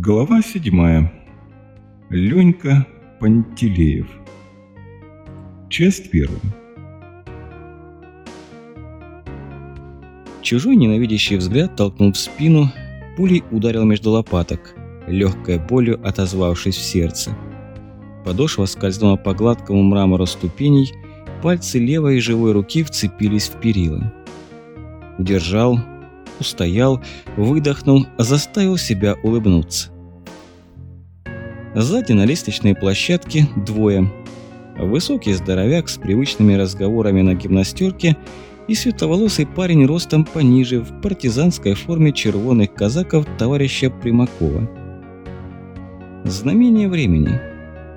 Глава седьмая. Ленька Пантелеев. Часть первая. Чужой ненавидящий взгляд толкнул в спину, пулей ударил между лопаток, легкой болью отозвавшись в сердце. Подошва скользнула по гладкому мрамору ступеней, пальцы левой и живой руки вцепились в перила. Удержал, устоял, выдохнул, заставил себя улыбнуться. Сзади на лестничной площадке двое. Высокий здоровяк с привычными разговорами на гимнастерке и светловолосый парень ростом пониже в партизанской форме червоных казаков товарища Примакова. Знамение времени.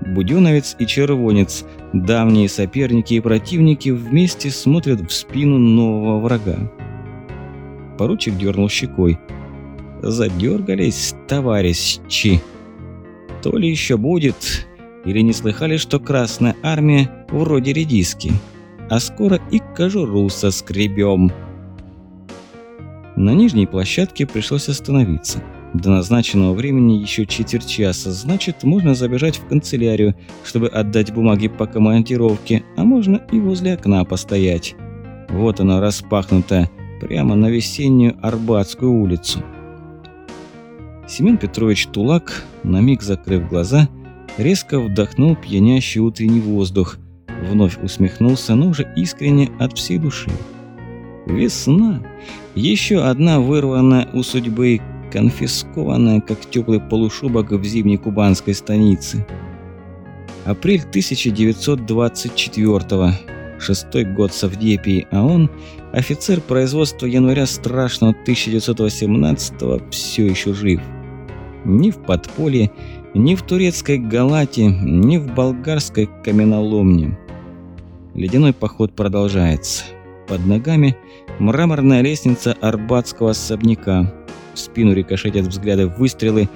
Буденовец и червонец, давние соперники и противники, вместе смотрят в спину нового врага. Поручик дернул щекой. «Задергались, товарищи!» «То ли еще будет, или не слыхали, что Красная Армия вроде редиски, а скоро и кожуру соскребем!» На нижней площадке пришлось остановиться. До назначенного времени еще четверть часа, значит, можно забежать в канцелярию, чтобы отдать бумаги по командировке, а можно и возле окна постоять. Вот оно распахнуто, прямо на весеннюю Арбатскую улицу. Семен Петрович Тулак, на миг закрыв глаза, резко вдохнул пьянящий утренний воздух, вновь усмехнулся, но уже искренне от всей души. Весна. Еще одна вырванная у судьбы, конфискованная, как теплый полушубок в зимней кубанской станице. Апрель 1924 -го. Шестой год Савдепии, а он, офицер производства января страшного 1918-го, все еще жив. Ни в подполье, ни в турецкой Галате, ни в болгарской каменоломне. Ледяной поход продолжается. Под ногами мраморная лестница арбатского особняка. В спину рикошетят взгляды выстрелы,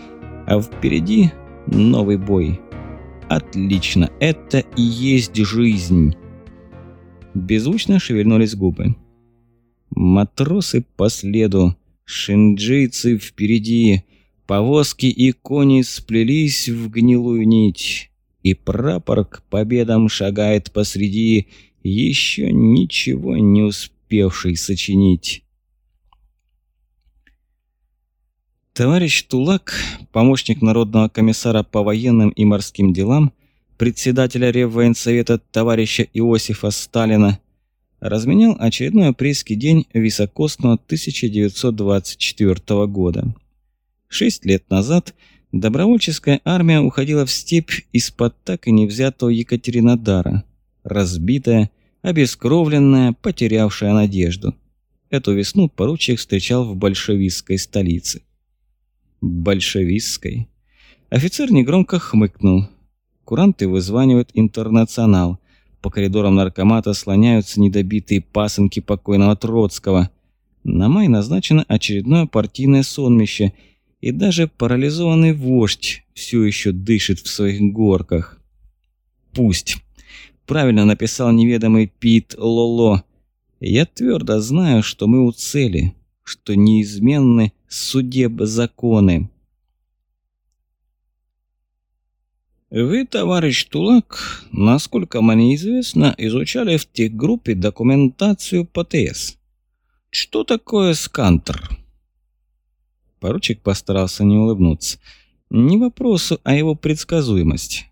а впереди новый бой. Отлично, это и есть жизнь. Беззвучно шевельнулись губы. Матросы по следу, шинджийцы впереди, повозки и кони сплелись в гнилую нить, и прапор к победам шагает посреди, еще ничего не успевший сочинить. Товарищ Тулак, помощник Народного комиссара по военным и морским делам, председателя Реввоенсовета товарища Иосифа Сталина, разменял очередной апрельский день високосного 1924 года. Шесть лет назад добровольческая армия уходила в степь из-под так и не взятого Екатеринодара, разбитая, обескровленная, потерявшая надежду. Эту весну поручик встречал в большевистской столице. Большевистской. Офицер негромко хмыкнул – Куранты вызванивают интернационал. По коридорам наркомата слоняются недобитые пасынки покойного Троцкого. На май назначено очередное партийное сонмище, и даже парализованный вождь все еще дышит в своих горках. Пусть. Правильно написал неведомый Пит Лоло. Я твердо знаю, что мы у цели, что неизменны судеб законы. Вы, товарищ Тулак, насколько мне известно, изучали в тех группе документацию по ТС. Что такое скантер? Поручик постарался не улыбнуться. Не вопросу, а его предсказуемость.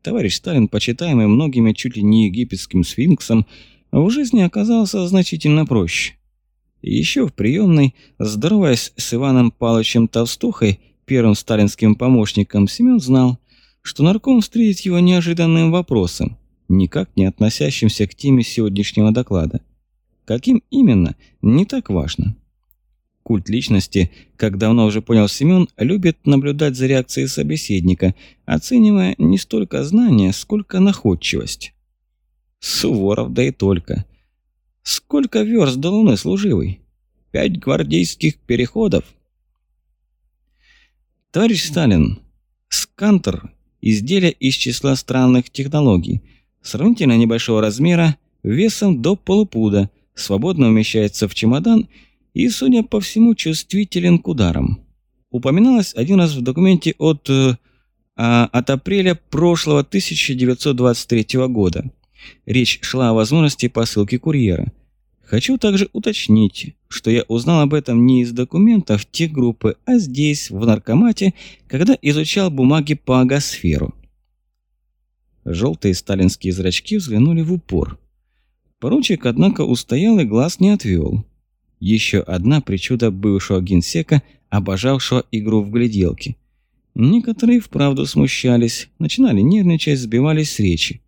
Товарищ Сталин, почитаемый многими чуть ли не египетским сфинксом, в жизни оказался значительно проще. Еще в приемной, здороваясь с Иваном Павловичем Толстухой, первым сталинским помощником, Семен знал – что нарком встретит его неожиданным вопросом, никак не относящимся к теме сегодняшнего доклада. Каким именно, не так важно. Культ личности, как давно уже понял Семен, любит наблюдать за реакцией собеседника, оценивая не столько знания, сколько находчивость. Суворов, да и только. Сколько верст до Луны служивый? Пять гвардейских переходов? Товарищ Сталин, Скантер изделие из числа странных технологий, сравнительно небольшого размера, весом до полупуда, свободно умещается в чемодан и, судя по всему, чувствителен к ударам. упоминалось один раз в документе от, э, а, от апреля прошлого 1923 года. Речь шла о возможности посылки курьера. Хочу также уточнить, что я узнал об этом не из документов те группы, а здесь, в наркомате, когда изучал бумаги по агосферу. Желтые сталинские зрачки взглянули в упор. Поручик, однако, устоял и глаз не отвел. Еще одна причуда бывшего генсека, обожавшего игру в гляделки. Некоторые вправду смущались, начинали нервничать, сбивались с речи.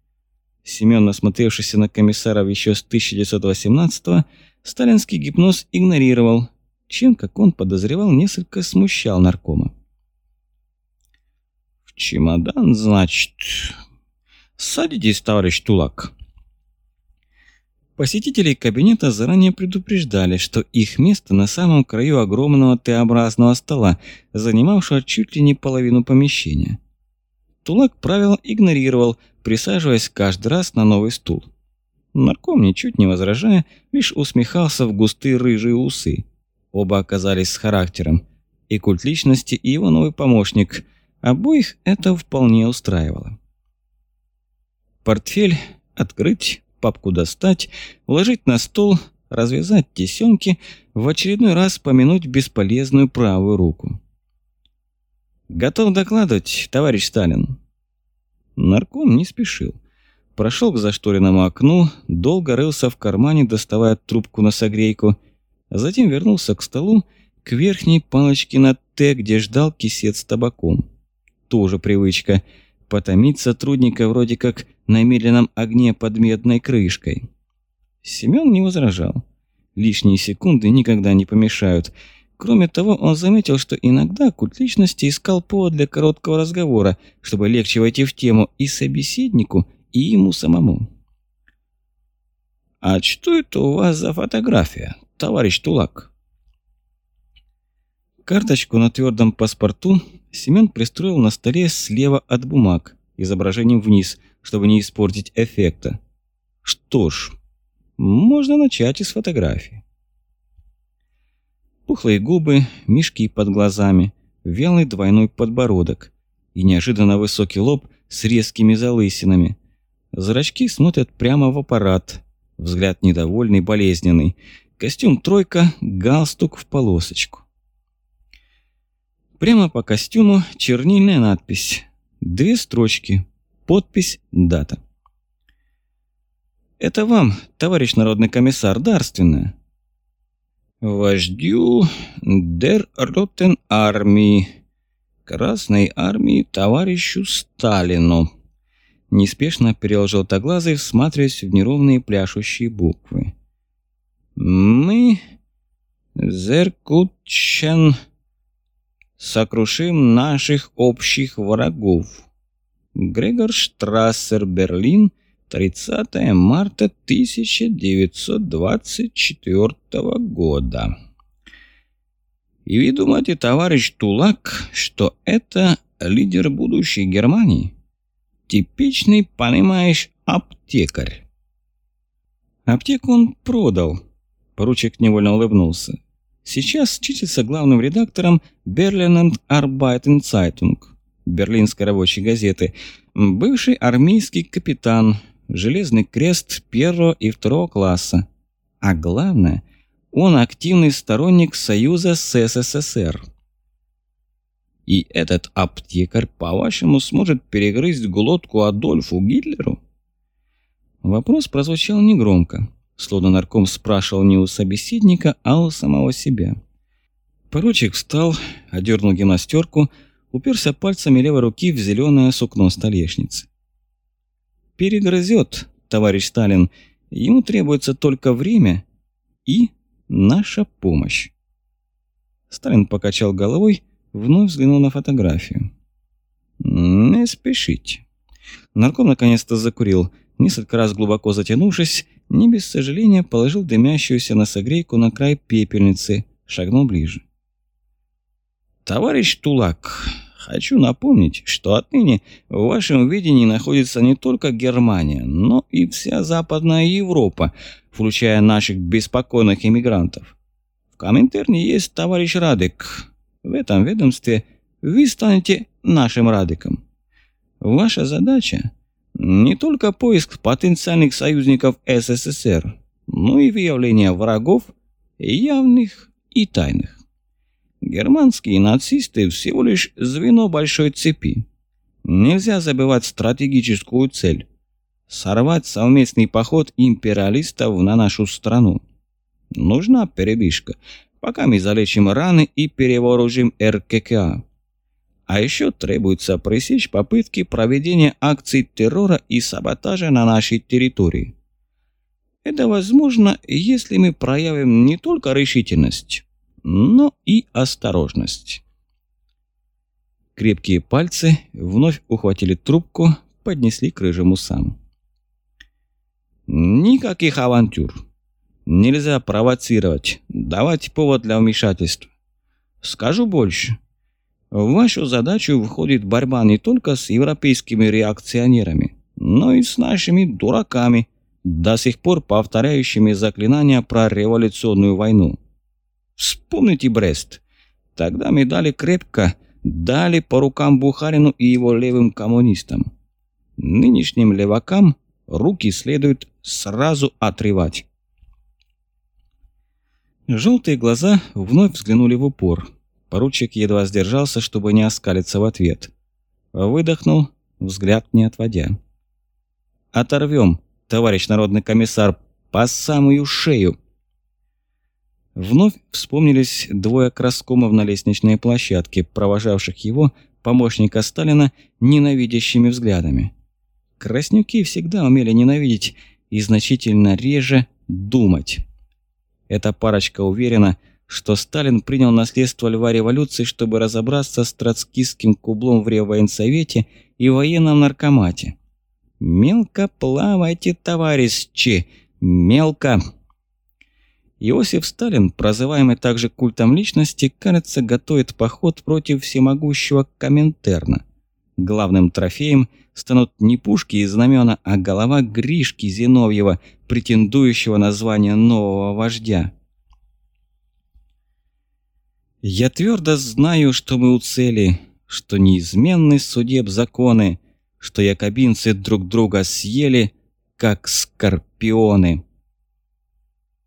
Семен, насмотревшийся на комиссаров еще с 1918-го, сталинский гипноз игнорировал, чем, как он подозревал, несколько смущал наркома. «В чемодан, значит? Садитесь, товарищ Тулак». Посетителей кабинета заранее предупреждали, что их место на самом краю огромного Т-образного стола, занимавшего чуть ли не половину помещения. Тулак правило игнорировал, присаживаясь каждый раз на новый стул. Нарком, ничуть не возражая, лишь усмехался в густые рыжие усы. Оба оказались с характером. И культ личности, и его новый помощник. Обоих это вполне устраивало. Портфель открыть, папку достать, уложить на стол, развязать тесёмки, в очередной раз помянуть бесполезную правую руку. «Готов докладывать, товарищ Сталин?» Нарком не спешил. Прошел к зашторенному окну, долго рылся в кармане, доставая трубку на согрейку, а затем вернулся к столу, к верхней палочке на «Т», где ждал кисет с табаком. Тоже привычка – потомить сотрудника вроде как на медленном огне под медной крышкой. Семён не возражал. Лишние секунды никогда не помешают – Кроме того, он заметил, что иногда культ личности искал повод для короткого разговора, чтобы легче войти в тему и собеседнику, и ему самому. «А что это у вас за фотография, товарищ Тулак?» Карточку на твердом паспорту Семен пристроил на столе слева от бумаг, изображением вниз, чтобы не испортить эффекта. Что ж, можно начать и с фотографии. Пухлые губы, мишки под глазами, вялый двойной подбородок и неожиданно высокий лоб с резкими залысинами. Зрачки смотрят прямо в аппарат, взгляд недовольный, болезненный. Костюм тройка, галстук в полосочку. Прямо по костюму чернильная надпись. Две строчки. Подпись, дата. «Это вам, товарищ народный комиссар, дарственная». Вождю Дер Ротен Армии, Красной Армии товарищу Сталину. Неспешно перел желтоглазый, всматриваясь в неровные пляшущие буквы. Мы, Зеркутчен, сокрушим наших общих врагов. Грегор Штрассер, Берлин, 30 марта 1924 года. И вы думаете, товарищ Тулак, что это лидер будущей Германии? Типичный, понимаешь, аптекарь. Аптеку он продал. Поручик невольно улыбнулся. Сейчас числится главным редактором Berlin Arbeiten Zeitung, берлинской рабочей газеты, бывший армейский капитан, Железный крест первого и второго класса. А главное, он активный сторонник союза с СССР. И этот аптекарь, по-вашему, сможет перегрызть глотку Адольфу Гитлеру? Вопрос прозвучал негромко, словно нарком спрашивал не у собеседника, а у самого себя. Поручик встал, одернул гимнастерку, уперся пальцами левой руки в зеленое сукно столешницы перегрызет, товарищ Сталин. Ему требуется только время и наша помощь. Сталин покачал головой, вновь взглянул на фотографию. «Не спешите». Нарком наконец-то закурил, несколько раз глубоко затянувшись, не без сожаления положил дымящуюся носогрейку на край пепельницы, шагнул ближе. «Товарищ Тулак, Хочу напомнить, что отныне в вашем видении находится не только Германия, но и вся Западная Европа, включая наших беспокойных иммигрантов. В Коминтерне есть товарищ Радек. В этом ведомстве вы станете нашим радиком. Ваша задача – не только поиск потенциальных союзников СССР, но и выявление врагов, явных и тайных. Германские нацисты всего лишь звено большой цепи. Нельзя забывать стратегическую цель – сорвать совместный поход империалистов на нашу страну. Нужна передышка, пока мы залечим раны и перевооружим РККА. А еще требуется пресечь попытки проведения акций террора и саботажа на нашей территории. Это возможно, если мы проявим не только решительность, но и осторожность. Крепкие пальцы вновь ухватили трубку, поднесли к рыжему саму. Никаких авантюр. Нельзя провоцировать, давать повод для вмешательств. Скажу больше. В вашу задачу входит борьба не только с европейскими реакционерами, но и с нашими дураками, до сих пор повторяющими заклинания про революционную войну. Вспомните Брест. Тогда мы дали крепко, дали по рукам Бухарину и его левым коммунистам. Нынешним левакам руки следует сразу отрывать. Желтые глаза вновь взглянули в упор. Поручик едва сдержался, чтобы не оскалиться в ответ. Выдохнул, взгляд не отводя. «Оторвем, товарищ народный комиссар, по самую шею!» Вновь вспомнились двое краскомов на лестничной площадке, провожавших его, помощника Сталина, ненавидящими взглядами. Краснюки всегда умели ненавидеть и значительно реже думать. Эта парочка уверена, что Сталин принял наследство льва революции, чтобы разобраться с троцкистским кублом в Реввоенсовете и военном наркомате. «Мелко плавайте, товарищи! Мелко!» Иосиф Сталин, прозываемый также культом личности, кажется, готовит поход против всемогущего Коминтерна. Главным трофеем станут не пушки и знамена, а голова Гришки Зиновьева, претендующего на звание нового вождя. Я твердо знаю, что мы у цели, что неизменны судеб законы, что якобинцы друг друга съели, как скорпионы.